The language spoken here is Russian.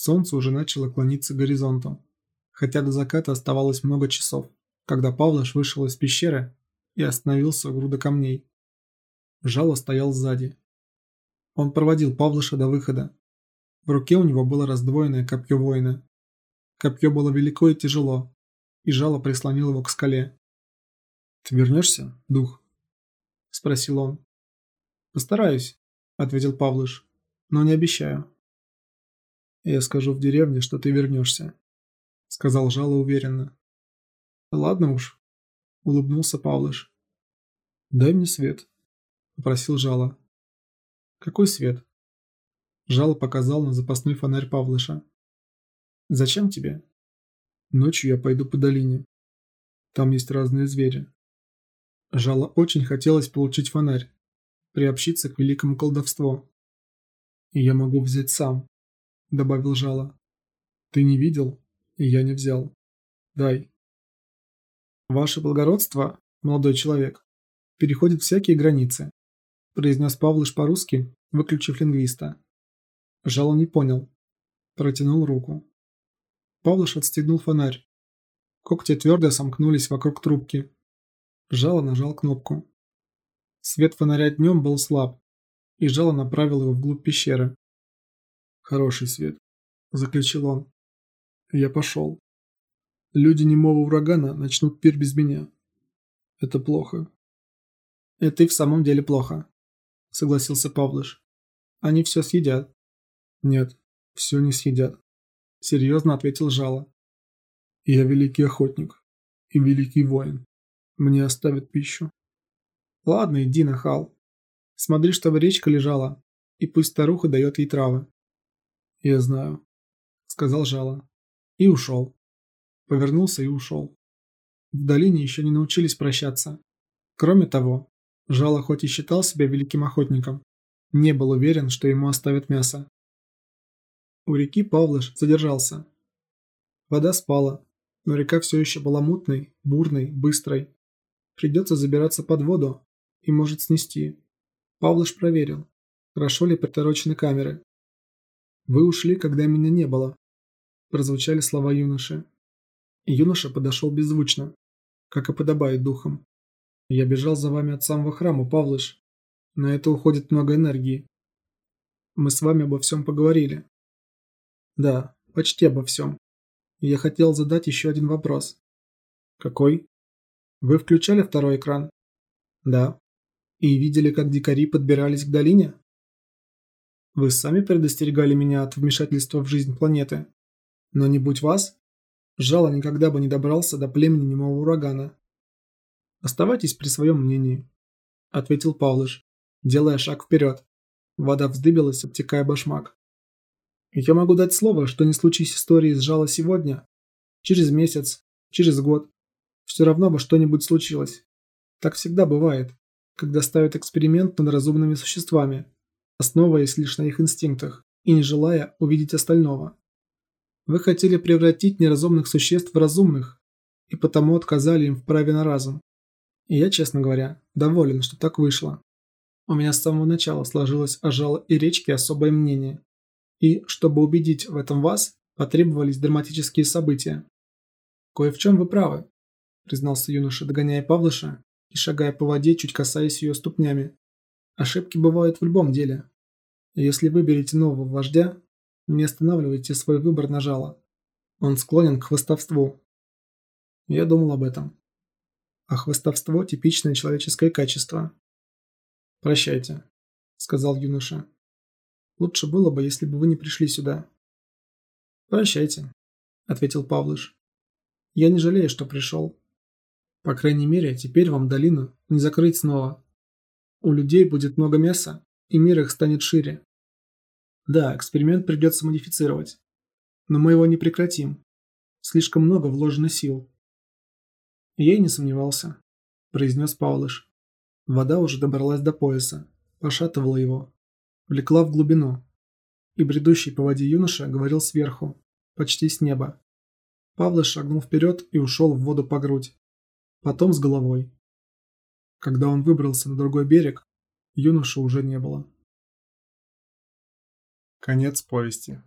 Солнце уже начало клониться к горизонту, хотя до заката оставалось много часов, когда Павлош вышел из пещеры и остановился у груда камней. Жало стоял сзади. Он проводил Павлыша до выхода. В руке у него было раздвоенное копье воина. Копье было велико и тяжело, и жало прислонил его к скале. «Ты вернешься, дух?» – спросил он. «Постараюсь», – ответил Павлыш, – «но не обещаю». «Я скажу в деревне, что ты вернешься», – сказал Жало уверенно. «Ладно уж», – улыбнулся Павлыш. «Дай мне свет», – попросил Жало. «Какой свет?» Жало показал на запасной фонарь Павлыша. «Зачем тебе?» «Ночью я пойду по долине. Там есть разные звери». Жало очень хотелось получить фонарь, приобщиться к великому колдовству. «И я могу взять сам», — добавил Жало. «Ты не видел, и я не взял. Дай». «Ваше благородство, молодой человек, переходит всякие границы», — произнес Павлыш по-русски, выключив лингвиста. Жало не понял. Протянул руку. Павлыш отстегнул фонарь. Когти твердо сомкнулись вокруг трубки. Жало нажал кнопку. Свет фонаря днем был слаб, и Жало направил его вглубь пещеры. «Хороший свет», — заключил он. «Я пошел. Люди немого урагана начнут пир без меня. Это плохо». «Это и в самом деле плохо», — согласился Павлыш. «Они все съедят». «Нет, все не съедят», — серьезно ответил Жало. «Я великий охотник и великий воин. Мне оставят пищу». «Ладно, иди, нахал. Смотри, чтобы речка лежала, и пусть старуха дает ей травы». «Я знаю», — сказал Жало. И ушел. Повернулся и ушел. В долине еще не научились прощаться. Кроме того, Жало хоть и считал себя великим охотником, не был уверен, что ему оставят мясо. У реки Павлыш задержался. Вода спала, но река все еще была мутной, бурной, быстрой. Придется забираться под воду и может снести. Павлыш проверил, хорошо ли приторочены камеры. «Вы ушли, когда меня не было», – прозвучали слова юноши. Юноша подошел беззвучно, как и подобает духом. «Я бежал за вами от самого храма, Павлыш. На это уходит много энергии. Мы с вами обо всем поговорили. Да, почти обо всем. Я хотел задать еще один вопрос. Какой? Вы включали второй экран? Да. И видели, как дикари подбирались к долине? Вы сами предостерегали меня от вмешательства в жизнь планеты. Но не будь вас, Жало никогда бы не добрался до племени немого урагана. Оставайтесь при своем мнении, ответил Павлыш, делая шаг вперед. Вода вздыбилась, обтекая башмак. Я могу дать слово, что не случись истории с Жало сегодня, через месяц, через год. Все равно бы что-нибудь случилось. Так всегда бывает, когда ставят эксперимент над разумными существами, основываясь лишь на их инстинктах и не желая увидеть остального. Вы хотели превратить неразумных существ в разумных, и потому отказали им в праве на разум. И я, честно говоря, доволен, что так вышло. У меня с самого начала сложилось о жало и речке особое мнение. И, чтобы убедить в этом вас, потребовались драматические события. «Кое в чем вы правы», – признался юноша, догоняя Павлыша и шагая по воде, чуть касаясь ее ступнями. «Ошибки бывают в любом деле. Если выберете нового вождя, не останавливайте свой выбор на жало. Он склонен к хвостовству». Я думал об этом. А хвостовство – типичное человеческое качество. «Прощайте», – сказал юноша. Лучше было бы, если бы вы не пришли сюда». «Прощайте», — ответил Павлыш. «Я не жалею, что пришел. По крайней мере, теперь вам долину не закрыть снова. У людей будет много мяса, и мир их станет шире. Да, эксперимент придется модифицировать. Но мы его не прекратим. Слишком много вложено сил». «Я и не сомневался», — произнес Павлыш. Вода уже добралась до пояса, пошатывала его, влекла в глубину. И бредущий по воде юноша говорил сверху, почти с неба. Павлов шагнул вперед и ушел в воду по грудь. Потом с головой. Когда он выбрался на другой берег, юноши уже не было. Конец повести.